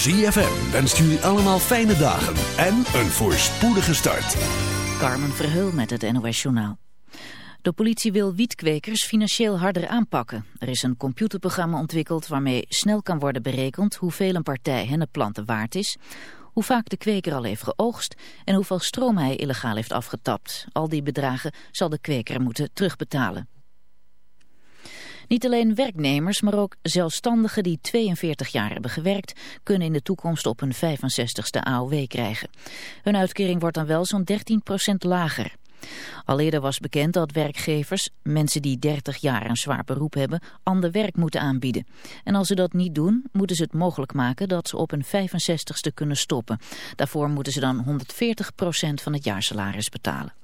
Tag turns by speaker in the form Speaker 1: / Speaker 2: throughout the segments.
Speaker 1: ZFM wenst jullie allemaal fijne dagen en een voorspoedige start.
Speaker 2: Carmen Verheul met het NOS Journaal. De politie wil wietkwekers financieel harder aanpakken. Er is een computerprogramma ontwikkeld waarmee snel kan worden berekend hoeveel een partij henneplanten waard is, hoe vaak de kweker al heeft geoogst en hoeveel stroom hij illegaal heeft afgetapt. Al die bedragen zal de kweker moeten terugbetalen. Niet alleen werknemers, maar ook zelfstandigen die 42 jaar hebben gewerkt... kunnen in de toekomst op hun 65ste AOW krijgen. Hun uitkering wordt dan wel zo'n 13% lager. Al eerder was bekend dat werkgevers, mensen die 30 jaar een zwaar beroep hebben, ander werk moeten aanbieden. En als ze dat niet doen, moeten ze het mogelijk maken dat ze op hun 65ste kunnen stoppen. Daarvoor moeten ze dan 140% van het jaarsalaris betalen.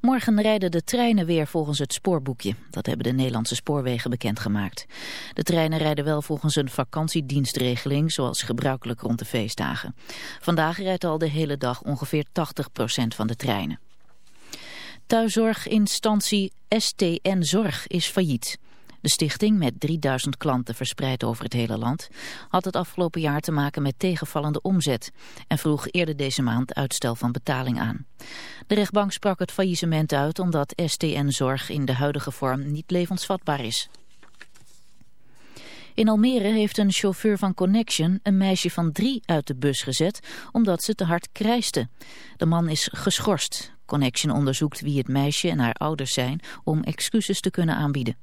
Speaker 2: Morgen rijden de treinen weer volgens het spoorboekje. Dat hebben de Nederlandse spoorwegen bekendgemaakt. De treinen rijden wel volgens een vakantiedienstregeling, zoals gebruikelijk rond de feestdagen. Vandaag rijdt al de hele dag ongeveer 80% van de treinen. Thuiszorginstantie STN Zorg is failliet. De stichting, met 3000 klanten verspreid over het hele land, had het afgelopen jaar te maken met tegenvallende omzet en vroeg eerder deze maand uitstel van betaling aan. De rechtbank sprak het faillissement uit omdat STN-zorg in de huidige vorm niet levensvatbaar is. In Almere heeft een chauffeur van Connection een meisje van drie uit de bus gezet omdat ze te hard krijste. De man is geschorst. Connection onderzoekt wie het meisje en haar ouders zijn om excuses te kunnen aanbieden.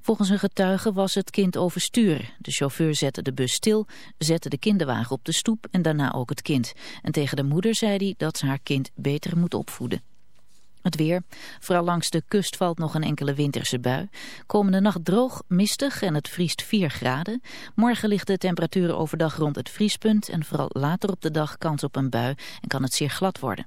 Speaker 2: Volgens een getuige was het kind overstuur. De chauffeur zette de bus stil, zette de kinderwagen op de stoep en daarna ook het kind. En tegen de moeder zei hij dat ze haar kind beter moet opvoeden. Het weer. Vooral langs de kust valt nog een enkele winterse bui. Komende nacht droog, mistig en het vriest 4 graden. Morgen ligt de temperatuur overdag rond het vriespunt... en vooral later op de dag kans op een bui en kan het zeer glad worden.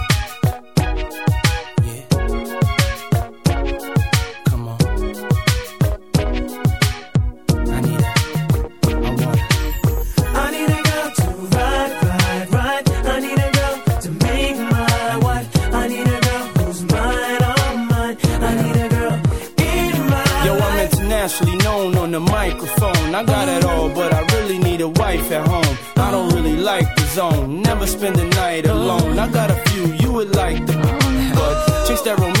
Speaker 3: Zone, never spend the night alone. I got a few you would like the but chase that romance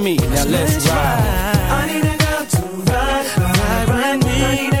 Speaker 3: me. Now let's ride.
Speaker 4: I need a girl to ride, ride, ride me.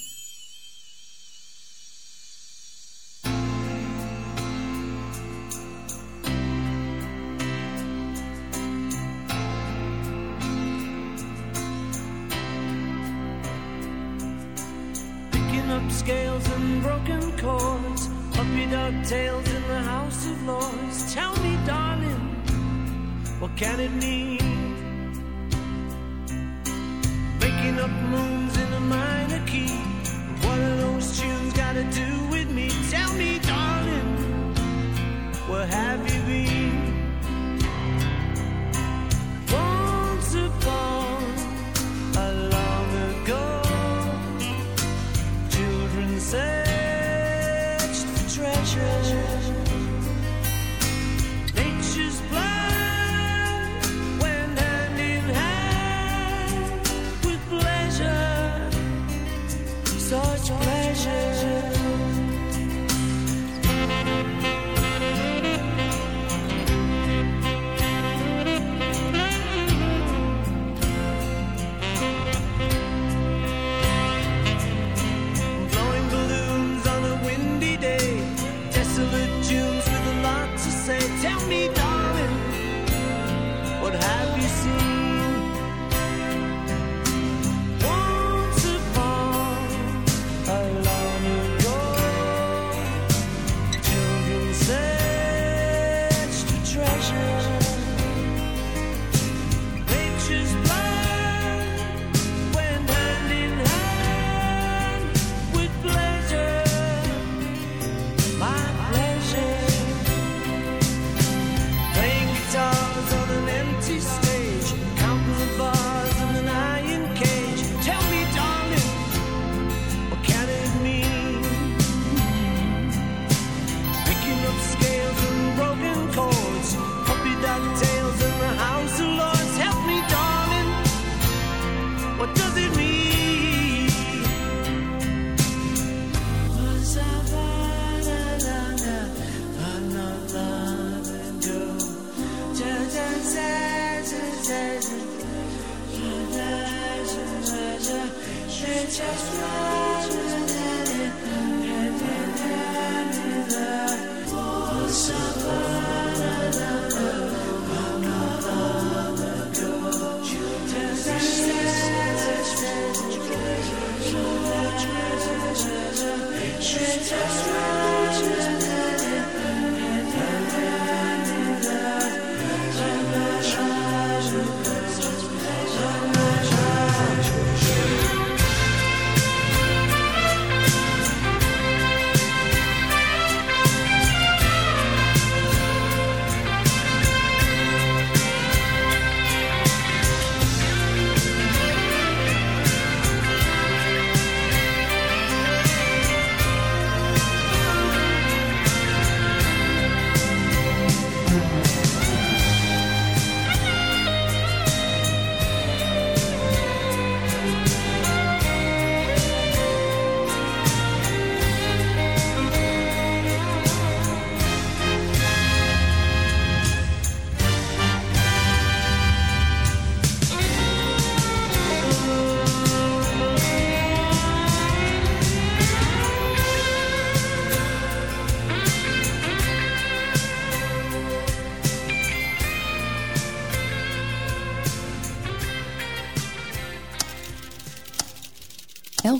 Speaker 5: Up moons in a minor key. What are those tunes got to do with me? Tell me, darling, where have you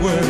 Speaker 6: word.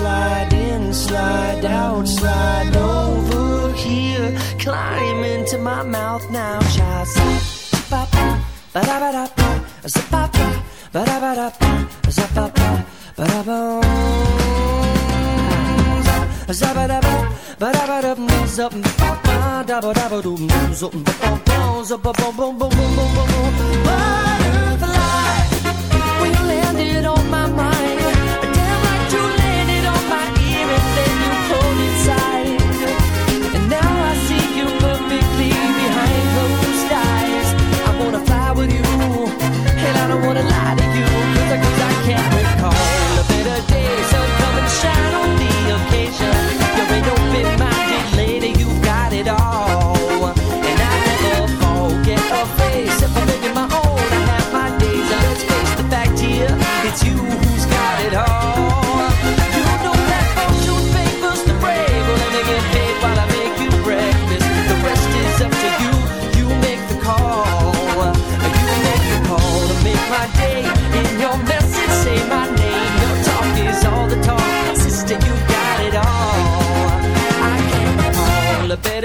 Speaker 1: slide in, slide out, slide over here. Climb into my mouth now, child. Ba da ba da ba, ba ba da ba da ba, ba ba ba da ba. Zabba dabba, ba da ba da ba, zabba ba da ba da ba doo, zabba ba ba, zabba ba ba ba ba ba ba. Butterfly, we landed on my mind. Damn like Julie.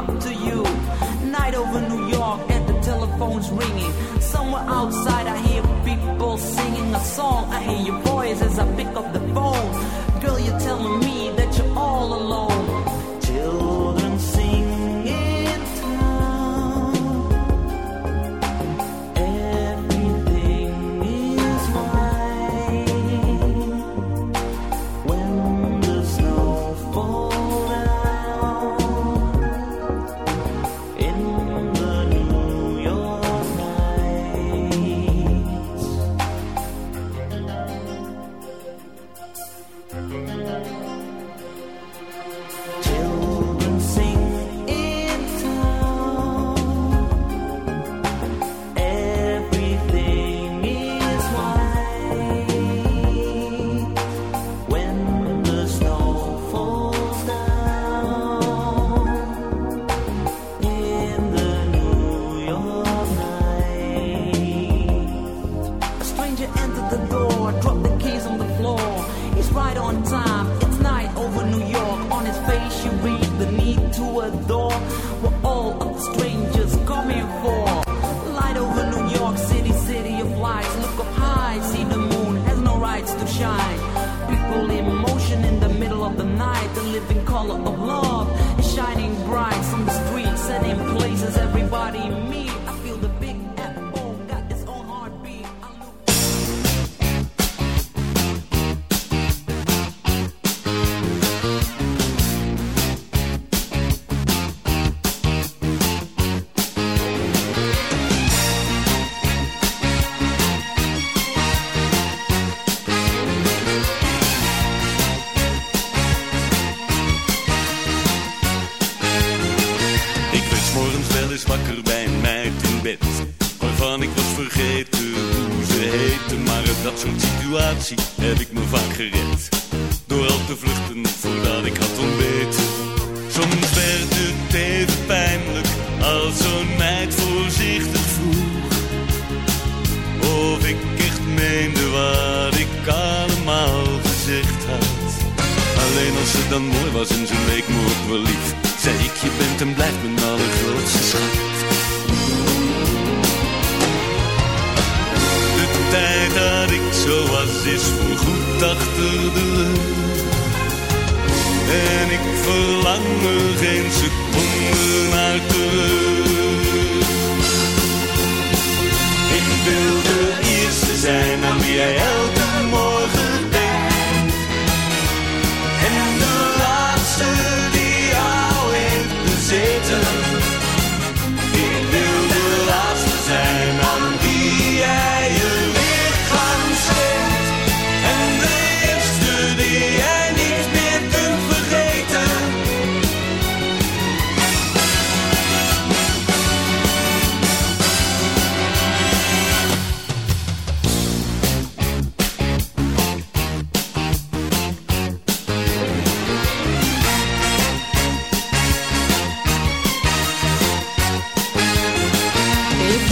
Speaker 7: Up
Speaker 5: to you. Night over New York and the telephone's ringing. Somewhere outside, I hear people singing a song. I hear your voice as I pick up the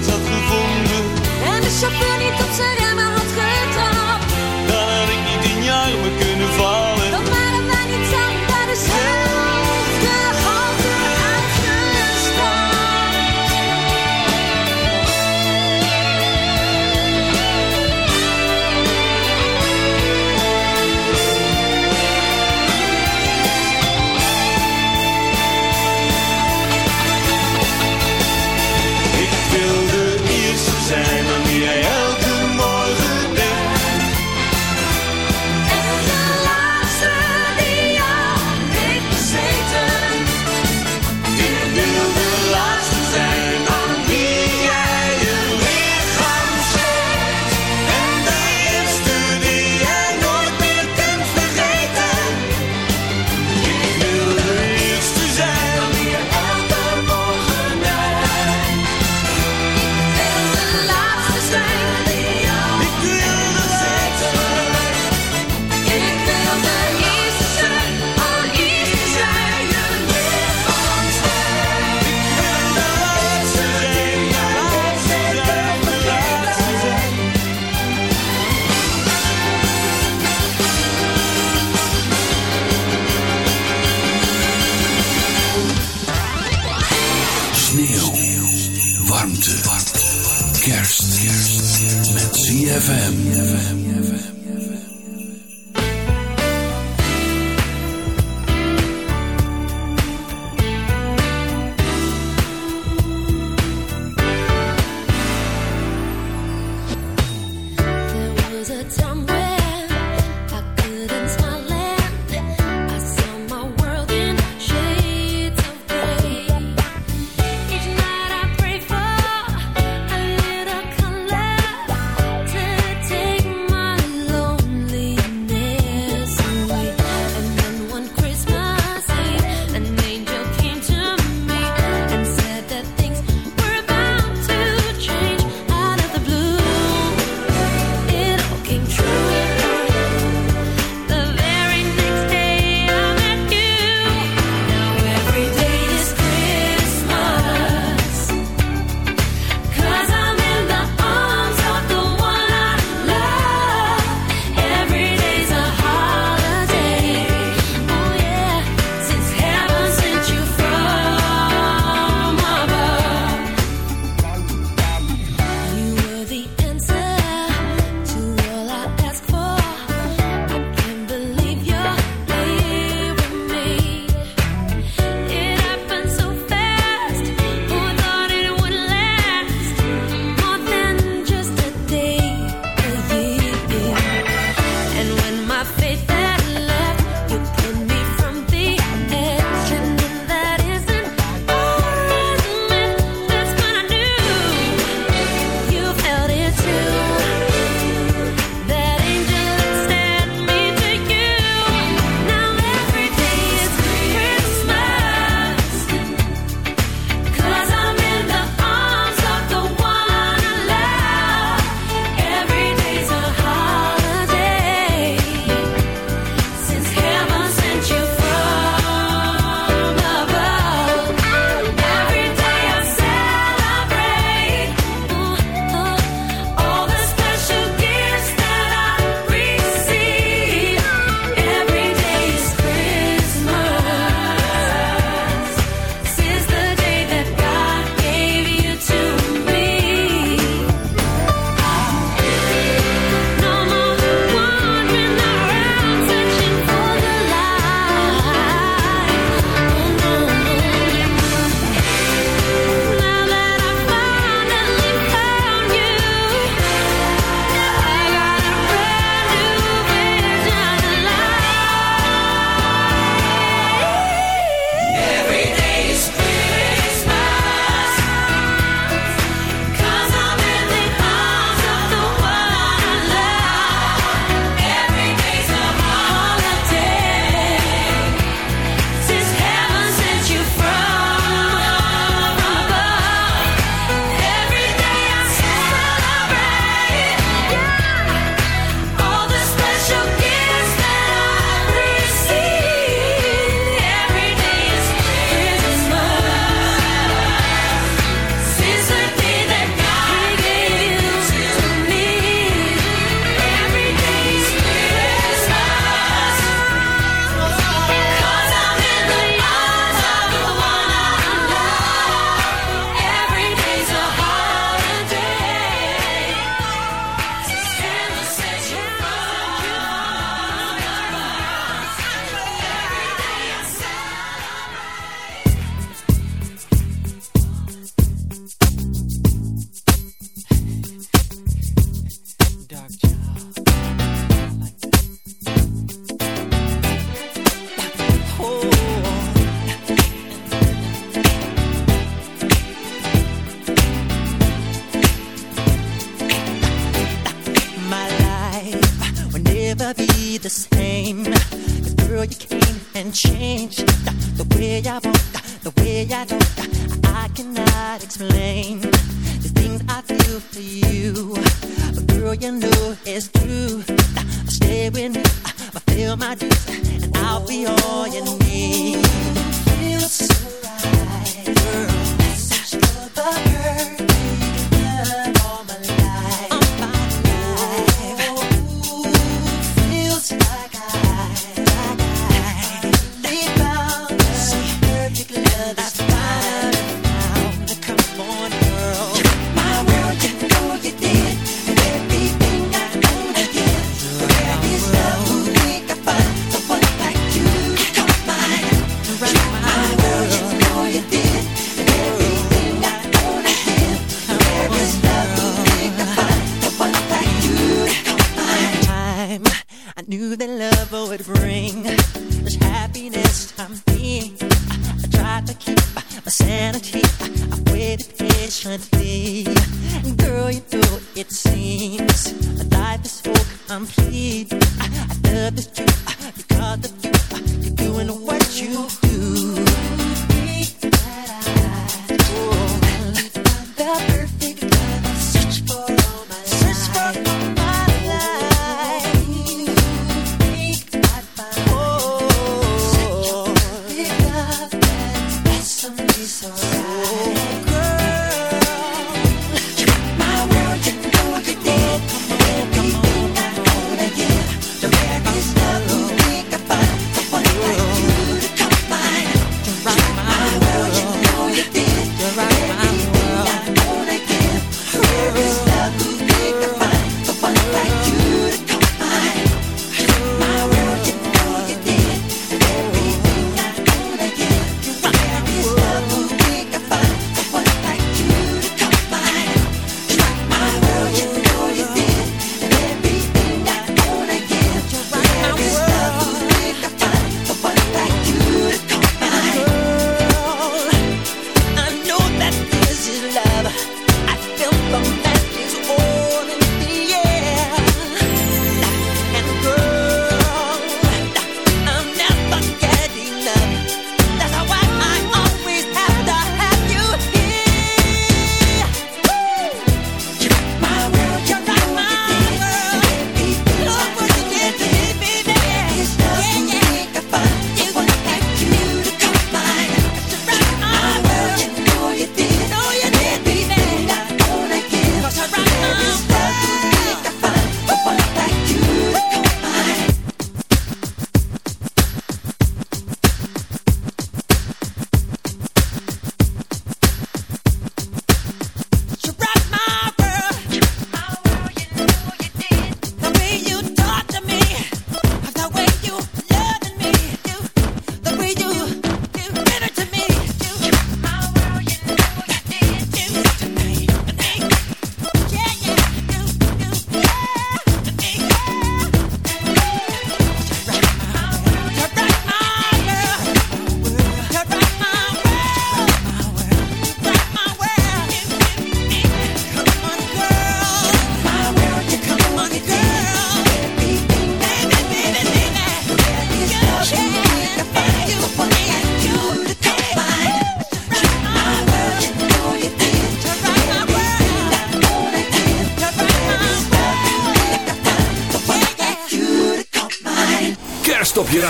Speaker 8: plaats had gevonden.
Speaker 9: En de chauffeur.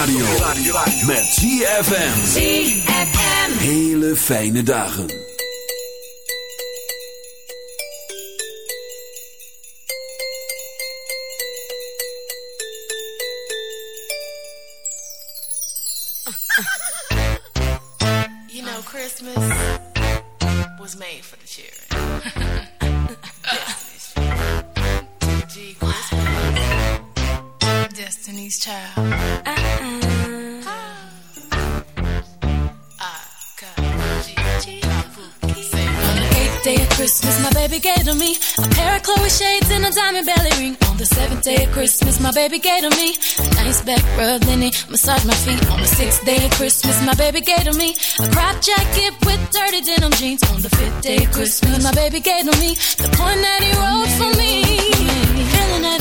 Speaker 1: radio. Met GFM.
Speaker 10: ZFM.
Speaker 1: Hele fijne dagen.
Speaker 11: You Christmas was made for the cheer. destiny's child. Uh-uh.
Speaker 12: Eighth day of Christmas, my baby gave to me a pair of Chloe shades and a diamond belly ring. On the seventh day of Christmas, my baby gave to me a nice back rub, then he massaged my feet. On the sixth day of Christmas, my baby gave to me a crop jacket with dirty denim jeans. On the fifth day of Christmas, my baby gave to me the point that he wrote for me. Feeling that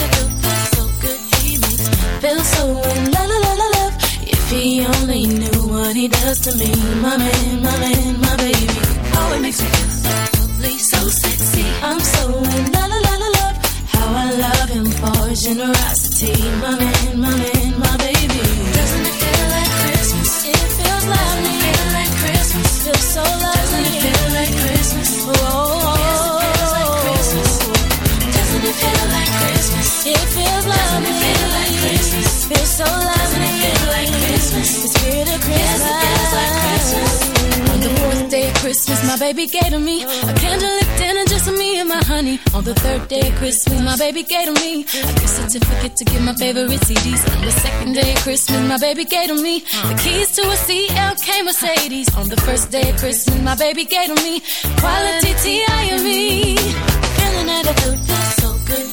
Speaker 12: feel so in la la la la love. If he only knew what he does to me, my man, my man, my baby. Oh, it makes me feel so lovely, so sexy. I'm so in la la la la love. How I love him for generosity, my man, my man, my baby. Doesn't it feel like Christmas? It feels lovely. Feel like Christmas. Feels so lovely. Doesn't it feel like Christmas? Oh. So lovely. It feel like Christmas? The spirit of Christmas. Yes, it feels like Christmas. On the fourth day of Christmas, my baby gave to me a candlelit dinner just for me and my honey. On the third day of Christmas, my baby gave to me a gift certificate to get my favorite CDs. On the second day of Christmas, my baby gave to me the keys to a CLK Mercedes. On the first day of Christmas, my baby gave to me quality T.I.M.E. Feeling that I feel, feel so good,